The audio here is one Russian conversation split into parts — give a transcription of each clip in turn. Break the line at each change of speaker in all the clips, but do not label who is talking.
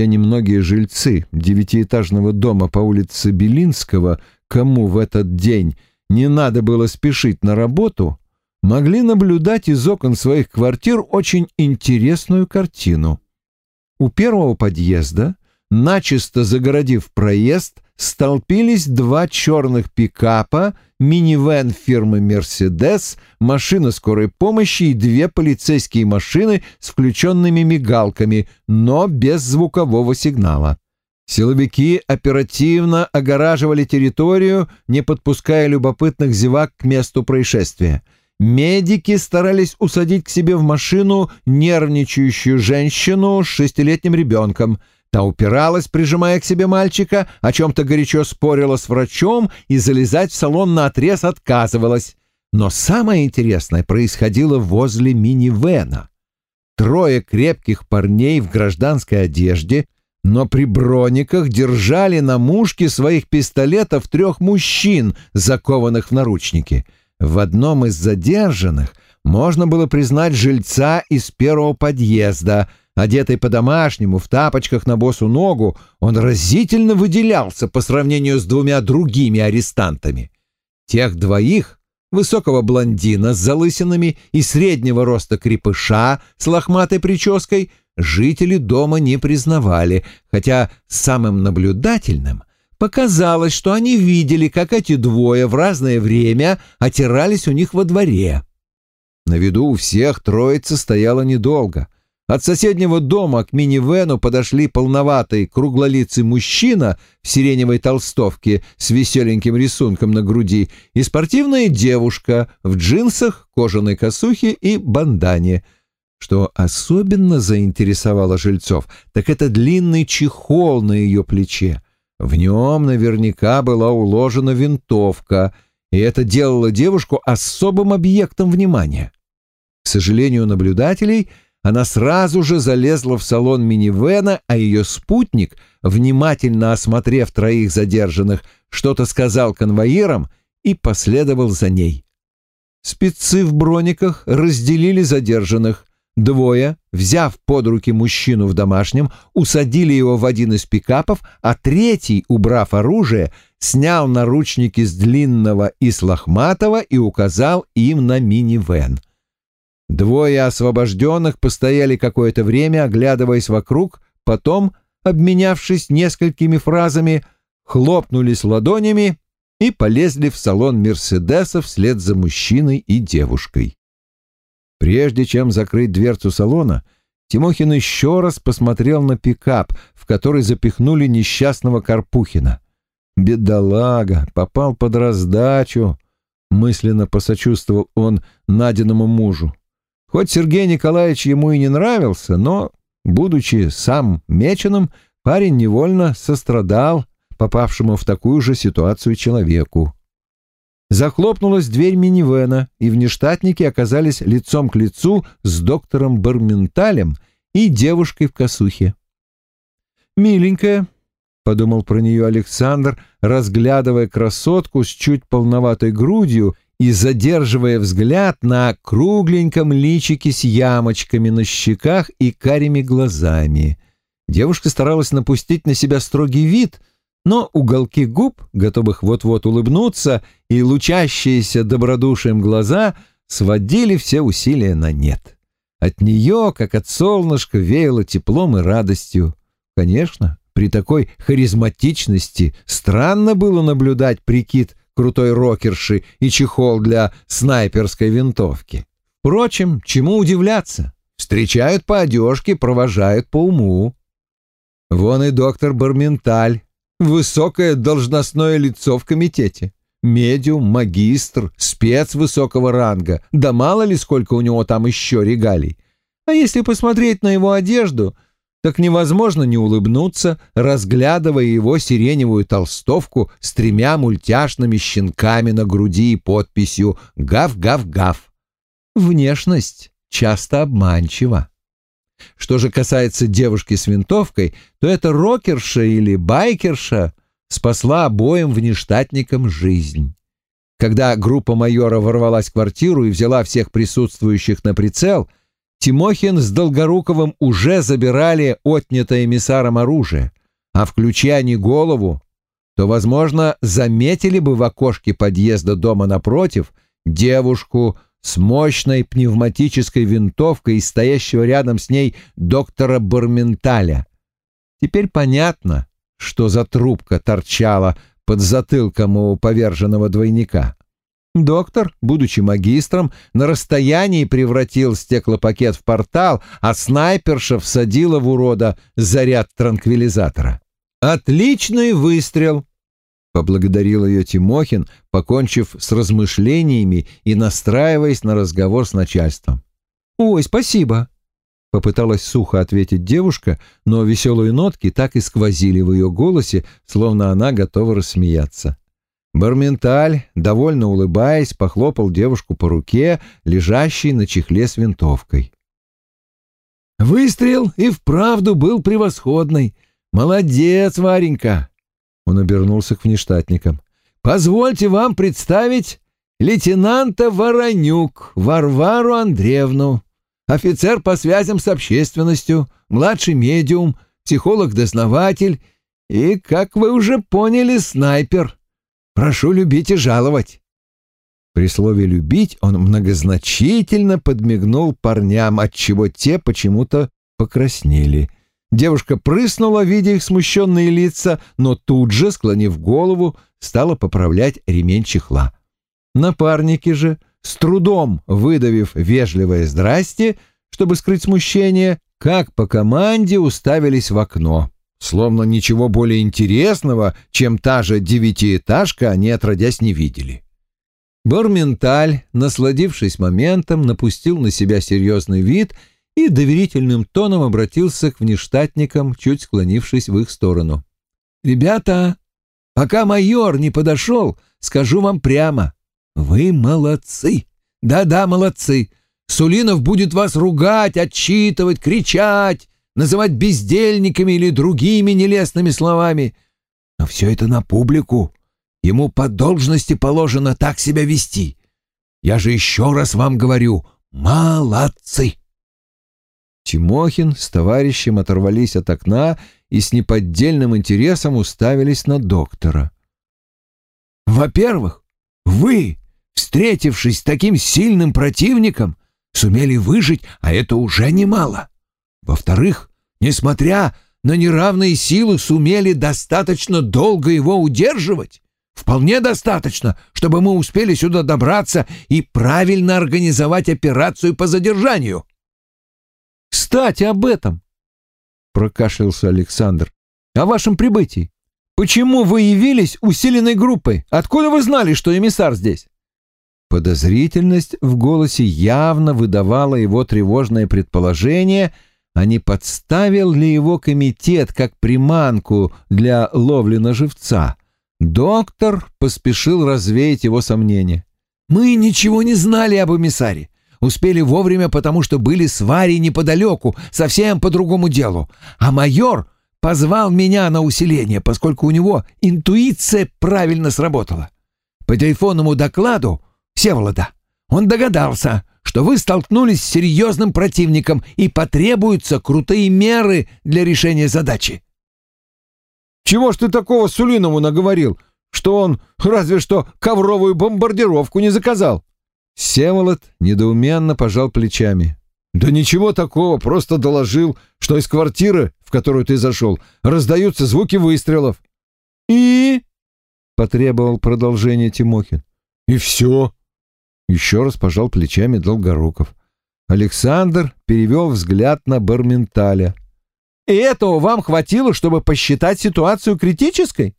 те немногие жильцы девятиэтажного дома по улице Белинского, кому в этот день не надо было спешить на работу, могли наблюдать из окон своих квартир очень интересную картину. У первого подъезда, начисто загородив проезд, столпились два черных пикапа, минивэн фирмы «Мерседес», машина скорой помощи и две полицейские машины с включенными мигалками, но без звукового сигнала. Силовики оперативно огораживали территорию, не подпуская любопытных зевак к месту происшествия. Медики старались усадить к себе в машину нервничающую женщину с шестилетним ребенком – Та упиралась, прижимая к себе мальчика, о чем-то горячо спорила с врачом и залезать в салон на отрез отказывалась. Но самое интересное происходило возле минивэна. Трое крепких парней в гражданской одежде, но при брониках держали на мушке своих пистолетов трех мужчин, закованных в наручники. В одном из задержанных можно было признать жильца из первого подъезда — Одетый по-домашнему, в тапочках на босу ногу, он разительно выделялся по сравнению с двумя другими арестантами. Тех двоих, высокого блондина с залысинами и среднего роста крепыша с лохматой прической, жители дома не признавали, хотя самым наблюдательным показалось, что они видели, как эти двое в разное время отирались у них во дворе. На виду у всех троица стояла недолго — от соседнего дома к минивену подошли полноватый круглолицый мужчина в сиреневой толстовке с веселеньким рисунком на груди и спортивная девушка в джинсах, кожаной косухе и бандане. Что особенно заинтересовало жильцов, так это длинный чехол на ее плече. В нем наверняка была уложена винтовка, и это делало девушку особым объектом внимания. К сожалению наблюдателей — она сразу же залезла в салон минивэна, а ее спутник, внимательно осмотрев троих задержанных, что-то сказал конвоирам и последовал за ней. Спецы в брониках разделили задержанных. Двое, взяв под руки мужчину в домашнем, усадили его в один из пикапов, а третий, убрав оружие, снял наручники с длинного и с лохматого и указал им на минивэн. Двое освобожденных постояли какое-то время, оглядываясь вокруг, потом, обменявшись несколькими фразами, хлопнулись ладонями и полезли в салон Мерседеса вслед за мужчиной и девушкой. Прежде чем закрыть дверцу салона, Тимохин еще раз посмотрел на пикап, в который запихнули несчастного Карпухина. «Бедолага! Попал под раздачу!» — мысленно посочувствовал он Надиному мужу. Хоть Сергей Николаевич ему и не нравился, но, будучи сам меченым, парень невольно сострадал попавшему в такую же ситуацию человеку. Захлопнулась дверь минивэна, и внештатники оказались лицом к лицу с доктором Барменталем и девушкой в косухе. «Миленькая», — подумал про нее Александр, разглядывая красотку с чуть полноватой грудью и задерживая взгляд на кругленьком личике с ямочками на щеках и карими глазами. Девушка старалась напустить на себя строгий вид, но уголки губ, готовых вот-вот улыбнуться, и лучащиеся добродушием глаза сводили все усилия на нет. От нее, как от солнышка, веяло теплом и радостью. Конечно, при такой харизматичности странно было наблюдать прикид крутой рокерши и чехол для снайперской винтовки. Впрочем, чему удивляться? Встречают по одежке, провожают по уму. Вон и доктор Барменталь, высокое должностное лицо в комитете. Медиум, магистр, спец высокого ранга, да мало ли сколько у него там еще регалий. А если посмотреть на его одежду — так невозможно не улыбнуться, разглядывая его сиреневую толстовку с тремя мультяшными щенками на груди и подписью «Гав-гав-гав». Внешность часто обманчива. Что же касается девушки с винтовкой, то это рокерша или байкерша спасла обоим внештатникам жизнь. Когда группа майора ворвалась в квартиру и взяла всех присутствующих на прицел – Тимохин с Долгоруковым уже забирали отнятое эмиссаром оружие, а включи они голову, то, возможно, заметили бы в окошке подъезда дома напротив девушку с мощной пневматической винтовкой и стоящего рядом с ней доктора Барменталя. Теперь понятно, что за трубка торчала под затылком у поверженного двойника. Доктор, будучи магистром, на расстоянии превратил стеклопакет в портал, а снайперша всадила в урода заряд транквилизатора. «Отличный выстрел!» — поблагодарил ее Тимохин, покончив с размышлениями и настраиваясь на разговор с начальством. «Ой, спасибо!» — попыталась сухо ответить девушка, но веселые нотки так и сквозили в ее голосе, словно она готова рассмеяться. Барменталь, довольно улыбаясь, похлопал девушку по руке, лежащей на чехле с винтовкой. «Выстрел и вправду был превосходный. Молодец, Варенька!» Он обернулся к внештатникам. «Позвольте вам представить лейтенанта Воронюк Варвару Андреевну, офицер по связям с общественностью, младший медиум, психолог-дознаватель и, как вы уже поняли, снайпер. Прошу любить и жаловать». При слове «любить» он многозначительно подмигнул парням, отчего те почему-то покраснели. Девушка прыснула, видя их смущенные лица, но тут же, склонив голову, стала поправлять ремень чехла. Напарники же, с трудом выдавив вежливое «здрасте», чтобы скрыть смущение, как по команде уставились в окно. Словно ничего более интересного, чем та же девятиэтажка, они отродясь не видели. Борменталь, насладившись моментом, напустил на себя серьезный вид и доверительным тоном обратился к внештатникам, чуть склонившись в их сторону. «Ребята, пока майор не подошел, скажу вам прямо. Вы молодцы. Да-да, молодцы. Сулинов будет вас ругать, отчитывать, кричать, называть бездельниками или другими нелестными словами. Но все это на публику. Ему по должности положено так себя вести. Я же еще раз вам говорю, молодцы!» Тимохин с товарищем оторвались от окна и с неподдельным интересом уставились на доктора. «Во-первых, вы, встретившись с таким сильным противником, сумели выжить, а это уже немало. Во-вторых, несмотря на неравные силы, сумели достаточно долго его удерживать. Вполне достаточно, чтобы мы успели сюда добраться и правильно организовать операцию по задержанию. «Кстати, об этом!» — прокашлялся Александр. «О вашем прибытии. Почему вы явились усиленной группой? Откуда вы знали, что эмиссар здесь?» Подозрительность в голосе явно выдавала его тревожное предположение, а не подставил ли его комитет как приманку для ловли на живца. Доктор поспешил развеять его сомнения. «Мы ничего не знали об эмиссаре. Успели вовремя, потому что были с Варей неподалеку, совсем по другому делу. А майор позвал меня на усиление, поскольку у него интуиция правильно сработала. По телефонному докладу Всеволода он догадался, что вы столкнулись с серьезным противником и потребуются крутые меры для решения задачи. «Чего ж ты такого Сулинову наговорил, что он разве что ковровую бомбардировку не заказал?» Всеволод недоуменно пожал плечами. «Да ничего такого, просто доложил, что из квартиры, в которую ты зашел, раздаются звуки выстрелов». «И?» — потребовал продолжение Тимохин. «И все». Еще раз пожал плечами Долгоруков. Александр перевел взгляд на Барменталя. «И этого вам хватило, чтобы посчитать ситуацию критической?»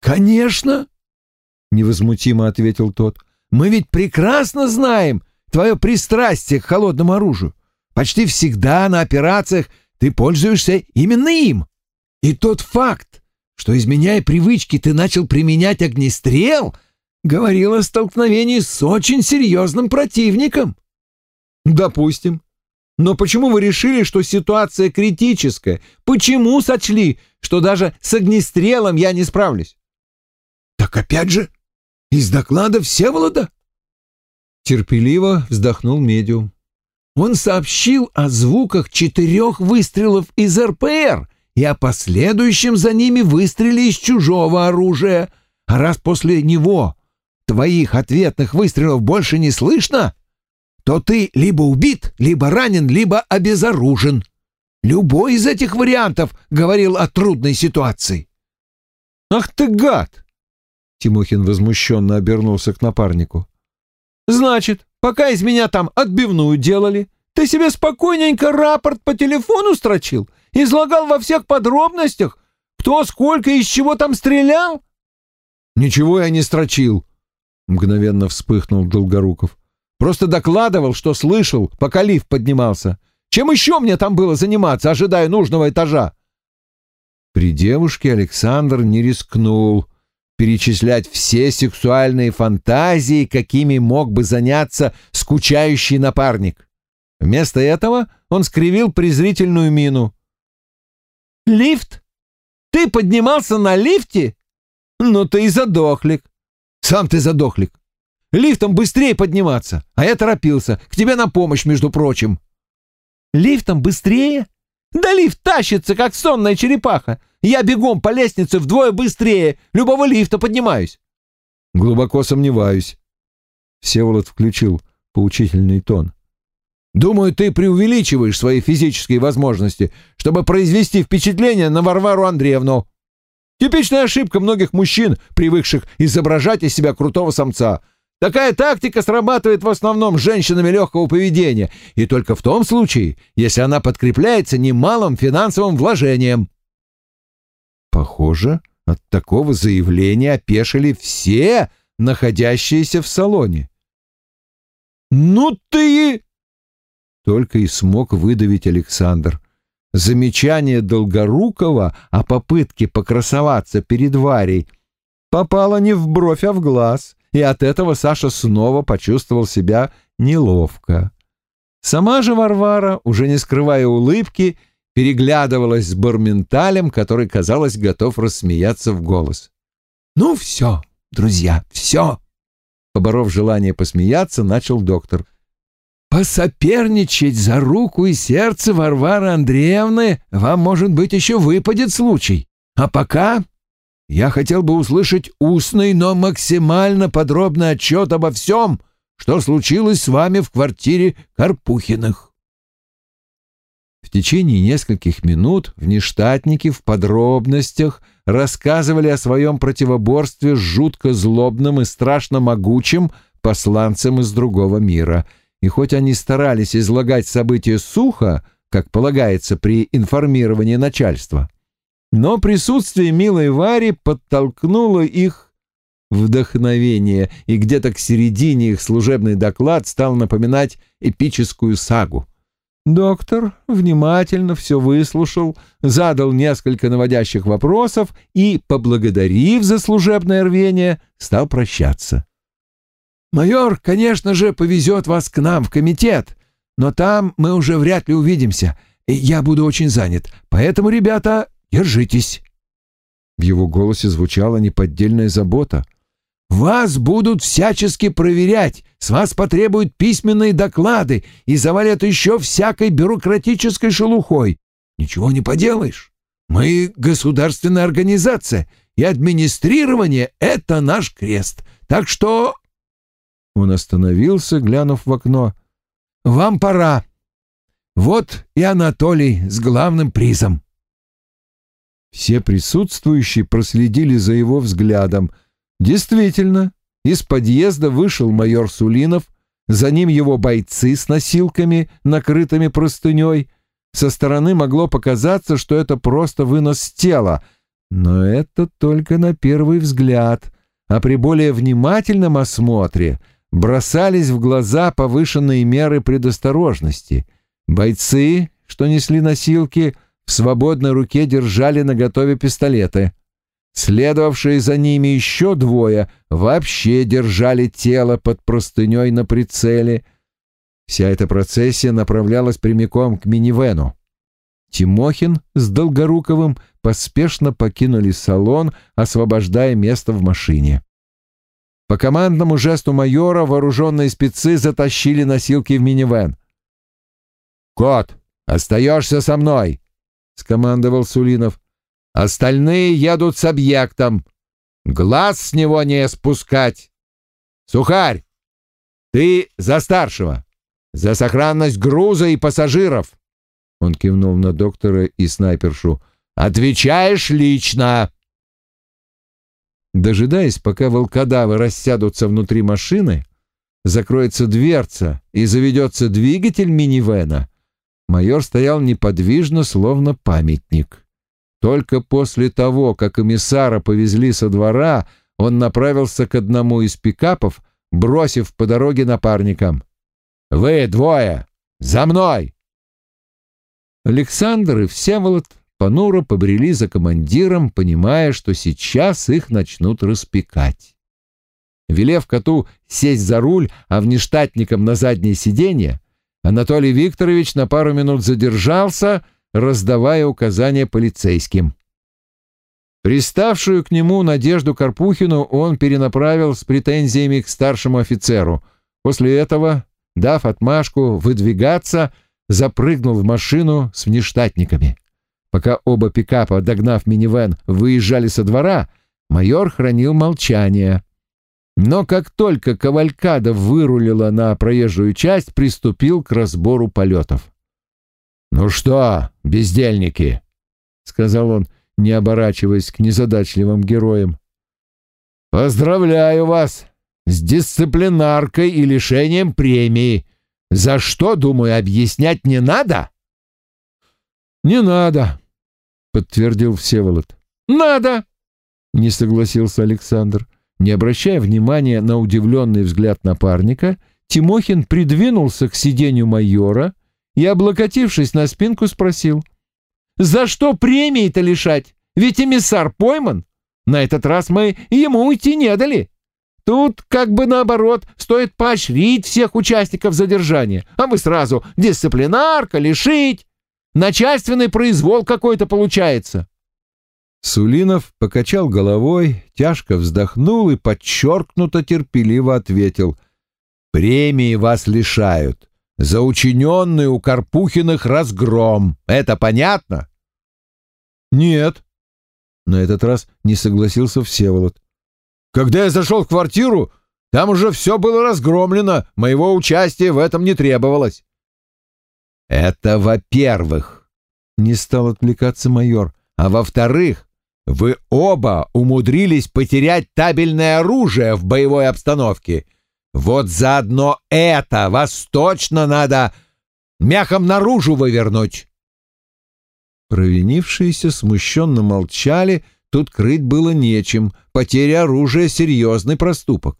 «Конечно!» — невозмутимо ответил тот. Мы ведь прекрасно знаем твое пристрастие к холодному оружию. Почти всегда на операциях ты пользуешься именно им. И тот факт, что, изменяя привычки, ты начал применять огнестрел, говорил о столкновении с очень серьезным противником. Допустим. Но почему вы решили, что ситуация критическая? Почему сочли, что даже с огнестрелом я не справлюсь? Так опять же, из доклада Всеволода? Терпеливо вздохнул медиум. Он сообщил о звуках четырех выстрелов из РПР и о последующем за ними выстреле из чужого оружия. А раз после него твоих ответных выстрелов больше не слышно, то ты либо убит, либо ранен, либо обезоружен. Любой из этих вариантов говорил о трудной ситуации. «Ах ты гад!» Тимохин возмущенно обернулся к напарнику. «Значит, пока из меня там отбивную делали, ты себе спокойненько рапорт по телефону строчил, излагал во всех подробностях, кто сколько и из чего там стрелял?» «Ничего я не строчил», — мгновенно вспыхнул Долгоруков. «Просто докладывал, что слышал, пока лифт поднимался. Чем еще мне там было заниматься, ожидая нужного этажа?» При девушке Александр не рискнул перечислять все сексуальные фантазии, какими мог бы заняться скучающий напарник. Вместо этого он скривил презрительную мину. «Лифт? Ты поднимался на лифте? Ну ты и задохлик. Сам ты задохлик. Лифтом быстрее подниматься, а я торопился. К тебе на помощь, между прочим». Лифтом быстрее? Да лифт тащится, как сонная черепаха. Я бегом по лестнице вдвое быстрее любого лифта поднимаюсь. Глубоко сомневаюсь. Всеволод включил поучительный тон. Думаю, ты преувеличиваешь свои физические возможности, чтобы произвести впечатление на Варвару Андреевну. Типичная ошибка многих мужчин, привыкших изображать из себя крутого самца — Такая тактика срабатывает в основном женщинами легкого поведения, и только в том случае, если она подкрепляется немалым финансовым вложением. Похоже, от такого заявления опешили все, находящиеся в салоне. «Ну ты...» Только и смог выдавить Александр. Замечание Долгорукова о попытке покрасоваться перед Варей попало не в бровь, а в глаз — и от этого Саша снова почувствовал себя неловко. Сама же Варвара, уже не скрывая улыбки, переглядывалась с Барменталем, который, казалось, готов рассмеяться в голос. «Ну все, друзья, все!» Поборов желание посмеяться, начал доктор. «Посоперничать за руку и сердце Варвары Андреевны вам, может быть, еще выпадет случай. А пока я хотел бы услышать устный, но максимально подробный отчет обо всем, что случилось с вами в квартире Карпухиных. В течение нескольких минут внештатники в подробностях рассказывали о своем противоборстве с жутко злобным и страшно могучим посланцем из другого мира. И хоть они старались излагать события сухо, как полагается при информировании начальства, но присутствие милой Вари подтолкнуло их вдохновение, и где-то к середине их служебный доклад стал напоминать эпическую сагу. Доктор внимательно все выслушал, задал несколько наводящих вопросов и, поблагодарив за служебное рвение, стал прощаться. «Майор, конечно же, повезет вас к нам в комитет, но там мы уже вряд ли увидимся. Я буду очень занят, поэтому, ребята, Держитесь!» В его голосе звучала неподдельная забота. «Вас будут всячески проверять, с вас потребуют письменные доклады и завалят еще всякой бюрократической шелухой. Ничего не поделаешь. Мы государственная организация, и администрирование — это наш крест. Так что...» Он остановился, глянув в окно. «Вам пора. Вот и Анатолий с главным призом». Все присутствующие проследили за его взглядом. Действительно, из подъезда вышел майор Сулинов, за ним его бойцы с носилками, накрытыми простыней. Со стороны могло показаться, что это просто вынос тела, но это только на первый взгляд, а при более внимательном осмотре бросались в глаза повышенные меры предосторожности. Бойцы, что несли носилки, в свободной руке держали наготове пистолеты. Следовавшие за ними еще двое вообще держали тело под простыней на прицеле. Вся эта процессия направлялась прямиком к минивену. Тимохин с Долгоруковым поспешно покинули салон, освобождая место в машине. По командному жесту майора вооруженные спецы затащили носилки в минивэн. «Кот, остаешься со мной!» — скомандовал Сулинов. «Остальные едут с объектом. Глаз с него не спускать. Сухарь, ты за старшего, за сохранность груза и пассажиров!» Он кивнул на доктора и снайпершу. «Отвечаешь лично!» Дожидаясь, пока волкодавы рассядутся внутри машины, закроется дверца и заведется двигатель минивэна, майор стоял неподвижно, словно памятник. Только после того, как эмиссара повезли со двора, он направился к одному из пикапов, бросив по дороге напарникам. «Вы двое! За мной!» Александр и Всеволод понуро побрели за командиром, понимая, что сейчас их начнут распекать. Велев коту сесть за руль, а внештатникам на заднее сиденье, Анатолий Викторович на пару минут задержался, раздавая указания полицейским. Приставшую к нему Надежду Карпухину он перенаправил с претензиями к старшему офицеру. После этого, дав отмашку выдвигаться, запрыгнул в машину с внештатниками. Пока оба пикапа, догнав минивэн, выезжали со двора, майор хранил молчание. Но как только Кавалькада вырулила на проезжую часть, приступил к разбору полетов. «Ну что, бездельники?» — сказал он, не оборачиваясь к незадачливым героям. «Поздравляю вас с дисциплинаркой и лишением премии. За что, думаю, объяснять не надо?» «Не надо», подтвердил Всеволод. «Надо!» — не согласился Александр. Не обращая внимания на удивленный взгляд напарника, Тимохин придвинулся к сиденью майора и, облокотившись на спинку, спросил. «За что премии-то лишать? Ведь эмиссар пойман. На этот раз мы ему уйти не дали. Тут, как бы наоборот, стоит поощрить всех участников задержания, а мы сразу дисциплинарка, лишить. Начальственный произвол какой-то получается. Сулинов покачал головой, тяжко вздохнул и подчеркнуто терпеливо ответил. «Премии вас лишают. За учиненный у Карпухиных разгром. Это понятно?» «Нет». На этот раз не согласился Всеволод. «Когда я зашел в квартиру, там уже все было разгромлено, моего участия в этом не требовалось. «Это во-первых», — не стал отвлекаться майор, «а во-вторых, вы оба умудрились потерять табельное оружие в боевой обстановке. Вот заодно это вас точно надо мяхом наружу вывернуть». Провинившиеся смущенно молчали, тут крыть было нечем, потеря оружия — серьезный проступок.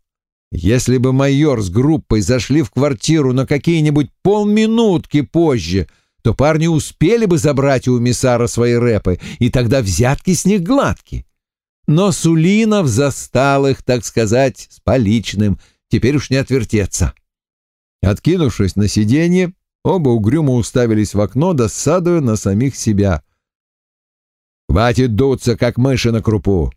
Если бы майор с группой зашли в квартиру на какие-нибудь полминутки позже, то парни успели бы забрать у миссара свои рэпы, и тогда взятки с них гладки. Но Сулинов застал их, так сказать, с поличным, теперь уж не отвертеться. Откинувшись на сиденье, оба угрюмо уставились в окно, досадуя на самих себя. «Хватит дуться, как мыши на крупу!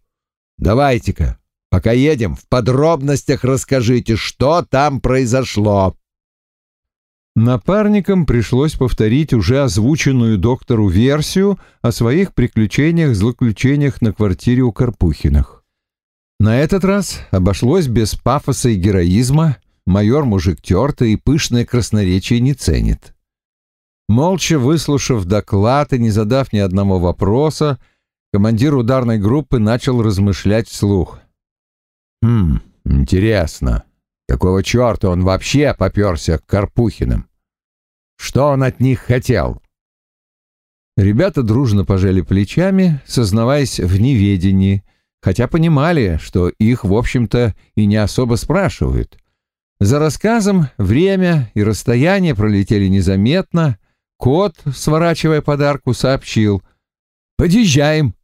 Давайте-ка, Пока едем, в подробностях расскажите, что там произошло». Напарникам пришлось повторить уже озвученную доктору версию о своих приключениях-злоключениях на квартире у Карпухиных. На этот раз обошлось без пафоса и героизма, майор мужик тертый и пышное красноречие не ценит. Молча выслушав доклад и не задав ни одного вопроса, командир ударной группы начал размышлять вслух. Хм, интересно, какого черта он вообще поперся к Карпухиным? Что он от них хотел? Ребята дружно пожали плечами, сознаваясь в неведении, хотя понимали, что их, в общем-то, и не особо спрашивают. За рассказом время и расстояние пролетели незаметно. Кот, сворачивая подарку, сообщил «Подъезжаем».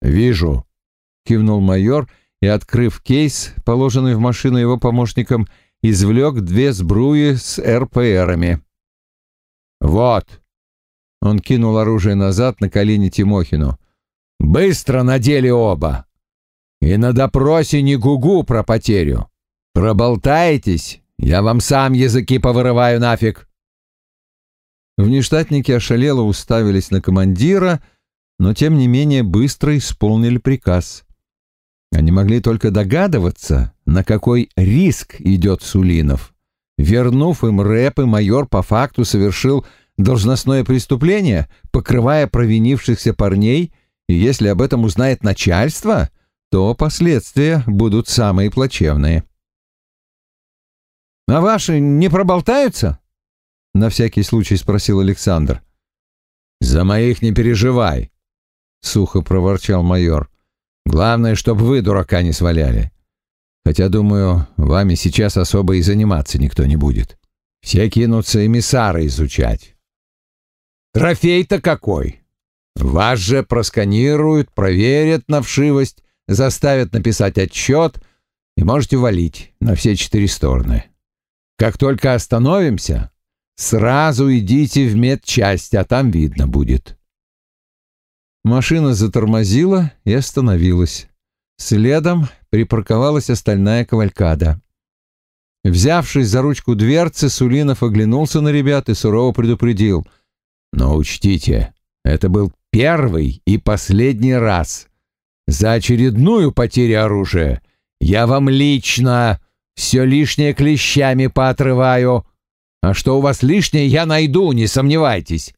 «Вижу», — кивнул майор и, открыв кейс, положенный в машину его помощником, извлек две сбруи с РПРами. «Вот!» Он кинул оружие назад на колени Тимохину. «Быстро надели оба! И на допросе не гугу про потерю! Проболтаетесь, я вам сам языки повырываю нафиг!» Внештатники ошалело уставились на командира, но тем не менее быстро исполнили приказ. Они могли только догадываться, на какой риск идет Сулинов. Вернув им рэп, и майор по факту совершил должностное преступление, покрывая провинившихся парней, и если об этом узнает начальство, то последствия будут самые плачевные. «А ваши не проболтаются?» — на всякий случай спросил Александр. «За моих не переживай», — сухо проворчал майор. «Главное, чтобы вы дурака не сваляли. Хотя, думаю, вами сейчас особо и заниматься никто не будет. Все кинутся эмиссары изучать. Трофей-то какой! Вас же просканируют, проверят на вшивость, заставят написать отчет и можете валить на все четыре стороны. Как только остановимся, сразу идите в медчасть, а там видно будет. Машина затормозила и остановилась. Следом припарковалась остальная кавалькада. Взявшись за ручку дверцы, Сулинов оглянулся на ребят и сурово предупредил. «Но учтите, это был первый и последний раз. За очередную потерю оружия я вам лично все лишнее клещами поотрываю. А что у вас лишнее, я найду, не сомневайтесь.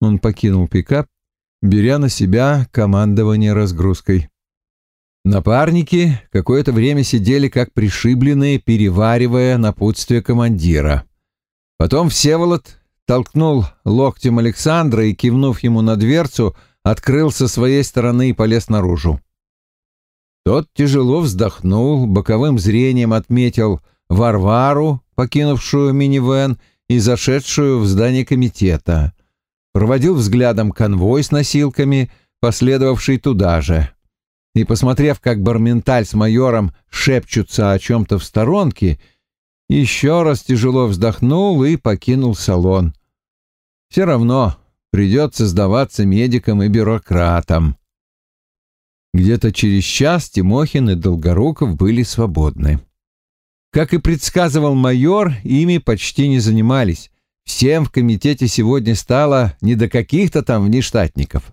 Он покинул пикап, беря на себя командование разгрузкой. Напарники какое-то время сидели как пришибленные, переваривая напутствие командира. Потом Всеволод толкнул локтем Александра и, кивнув ему на дверцу, открыл со своей стороны и полез наружу. Тот тяжело вздохнул, боковым зрением отметил Варвару, покинувшую минивэн и зашедшую в здание комитета. Проводил взглядом конвой с носилками, последовавший туда же. И, посмотрев, как Барменталь с майором шепчутся о чем-то в сторонке, еще раз тяжело вздохнул и покинул салон. Все равно придется сдаваться медикам и бюрократам. Где-то через час Тимохин и Долгоруков были свободны. Как и предсказывал майор, ими почти не занимались. Всем в комитете сегодня стало не до каких-то там внештатников.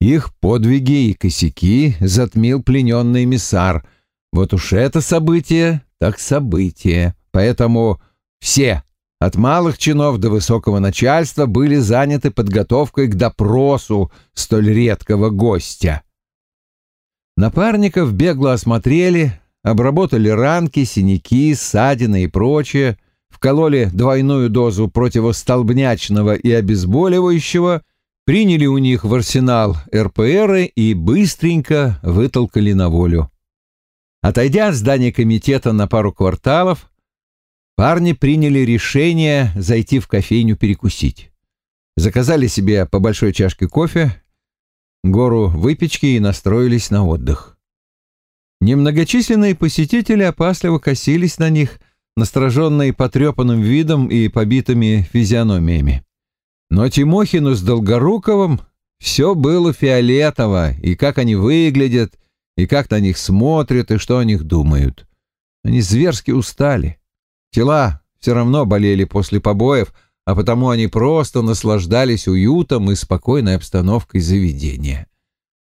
Их подвиги и косяки затмил плененный эмиссар. Вот уж это событие, так событие. Поэтому все, от малых чинов до высокого начальства, были заняты подготовкой к допросу столь редкого гостя. Напарников бегло осмотрели, обработали ранки, синяки, ссадины и прочее, вкололи двойную дозу противостолбнячного и обезболивающего, приняли у них в арсенал РПРы и быстренько вытолкали на волю. Отойдя от здания комитета на пару кварталов, парни приняли решение зайти в кофейню перекусить. Заказали себе по большой чашке кофе гору выпечки и настроились на отдых. Немногочисленные посетители опасливо косились на них, настороженные потрепанным видом и побитыми физиономиями. Но Тимохину с Долгоруковым все было фиолетово, и как они выглядят, и как на них смотрят, и что о них думают. Они зверски устали. Тела все равно болели после побоев, а потому они просто наслаждались уютом и спокойной обстановкой заведения.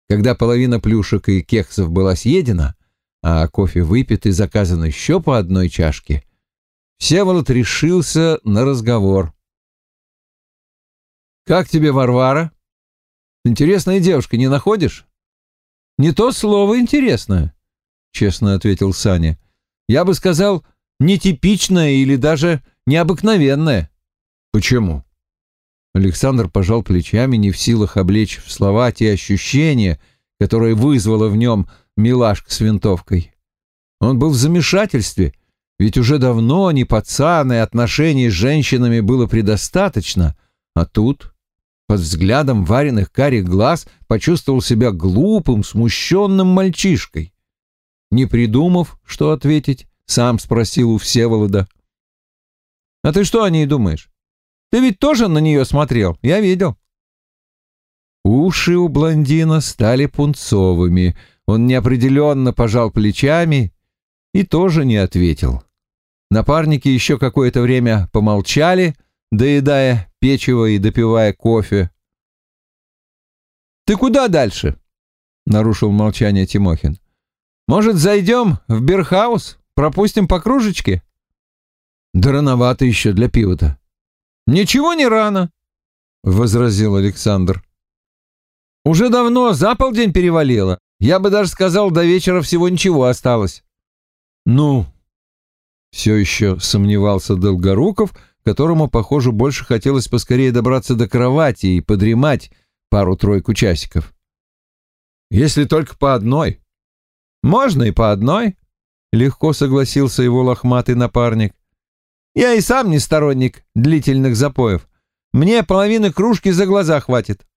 Когда половина плюшек и кексов была съедена, а кофе выпит и заказан еще по одной чашке, Всеволод решился на разговор. «Как тебе Варвара? Интересная девушка, не находишь?» «Не то слово интересное», — честно ответил Саня. «Я бы сказал, нетипичное или даже необыкновенное». Почему? Александр пожал плечами, не в силах облечь в слова те ощущения, которые вызвала в нем милашка с винтовкой. Он был в замешательстве, ведь уже давно ни пацаны, отношений с женщинами было предостаточно, а тут, под взглядом вареных карих глаз, почувствовал себя глупым, смущенным мальчишкой. Не придумав, что ответить, сам спросил у Всеволода. «А ты что о ней думаешь? Ты ведь тоже на нее смотрел, я видел». Уши у блондина стали пунцовыми. Он неопределенно пожал плечами и тоже не ответил. Напарники еще какое-то время помолчали, доедая печиво и допивая кофе. «Ты куда дальше?» — нарушил молчание Тимохин. «Может, зайдем в Бирхаус? Пропустим по кружечке?» «Да рановато еще для пива-то». «Ничего не рано», — возразил Александр. «Уже давно, за полдень перевалило. Я бы даже сказал, до вечера всего ничего осталось». «Ну?» Все еще сомневался Долгоруков, которому, похоже, больше хотелось поскорее добраться до кровати и подремать пару-тройку часиков. «Если только по одной». «Можно и по одной», — легко согласился его лохматый напарник. «Я и сам не сторонник длительных запоев. Мне половины кружки за глаза хватит».